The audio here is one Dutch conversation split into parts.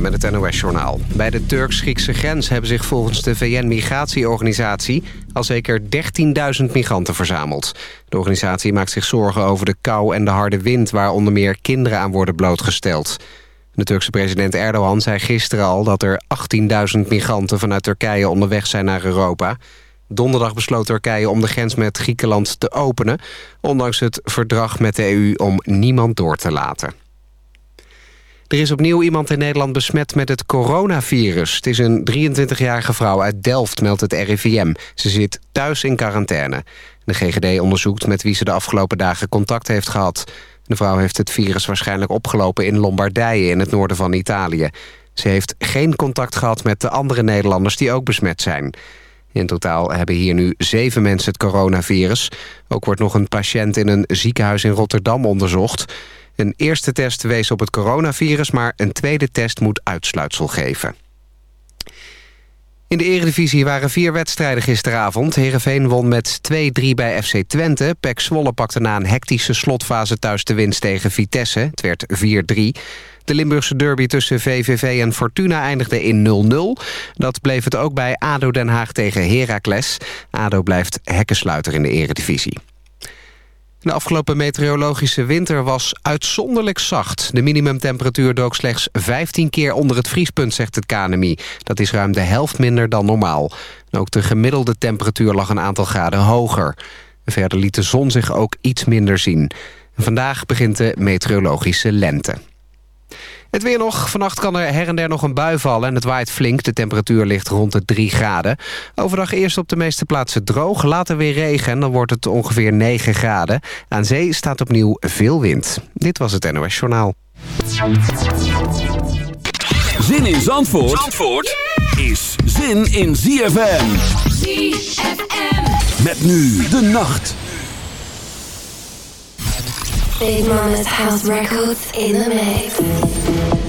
Met het NOS-journaal. Bij de Turks-Griekse grens hebben zich volgens de VN-migratieorganisatie... al zeker 13.000 migranten verzameld. De organisatie maakt zich zorgen over de kou en de harde wind... waar onder meer kinderen aan worden blootgesteld. De Turkse president Erdogan zei gisteren al... dat er 18.000 migranten vanuit Turkije onderweg zijn naar Europa... Donderdag besloot Turkije om de grens met Griekenland te openen... ondanks het verdrag met de EU om niemand door te laten. Er is opnieuw iemand in Nederland besmet met het coronavirus. Het is een 23-jarige vrouw uit Delft, meldt het RIVM. Ze zit thuis in quarantaine. De GGD onderzoekt met wie ze de afgelopen dagen contact heeft gehad. De vrouw heeft het virus waarschijnlijk opgelopen in Lombardije... in het noorden van Italië. Ze heeft geen contact gehad met de andere Nederlanders die ook besmet zijn. In totaal hebben hier nu zeven mensen het coronavirus. Ook wordt nog een patiënt in een ziekenhuis in Rotterdam onderzocht. Een eerste test wees op het coronavirus... maar een tweede test moet uitsluitsel geven. In de eredivisie waren vier wedstrijden gisteravond. Heerenveen won met 2-3 bij FC Twente. Pek Zwolle pakte na een hectische slotfase thuis de winst tegen Vitesse. Het werd 4-3. De Limburgse derby tussen VVV en Fortuna eindigde in 0-0. Dat bleef het ook bij ADO Den Haag tegen Heracles. ADO blijft hekkensluiter in de eredivisie. De afgelopen meteorologische winter was uitzonderlijk zacht. De minimumtemperatuur dook slechts 15 keer onder het vriespunt, zegt het KNMI. Dat is ruim de helft minder dan normaal. ook de gemiddelde temperatuur lag een aantal graden hoger. Verder liet de zon zich ook iets minder zien. Vandaag begint de meteorologische lente. Het weer nog. Vannacht kan er her en der nog een bui vallen en het waait flink. De temperatuur ligt rond de 3 graden. Overdag eerst op de meeste plaatsen droog, later weer regen... en dan wordt het ongeveer 9 graden. Aan zee staat opnieuw veel wind. Dit was het NOS Journaal. Zin in Zandvoort, Zandvoort is zin in ZFM. ZFM. Met nu de nacht. Big Mama's House Records in the mix.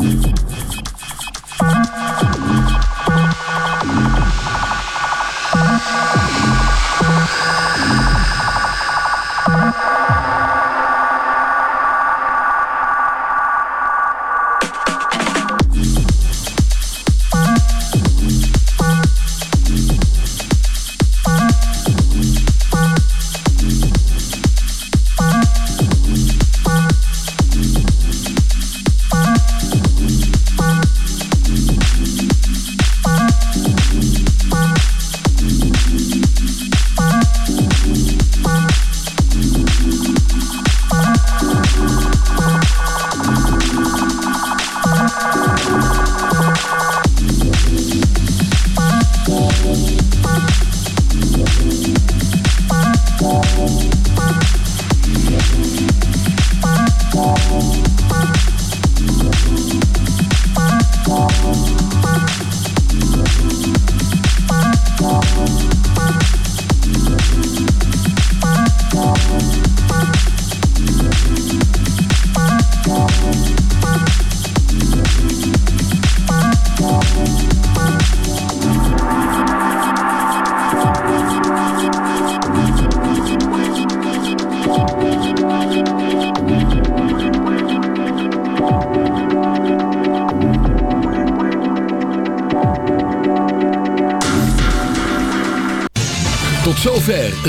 Дикий.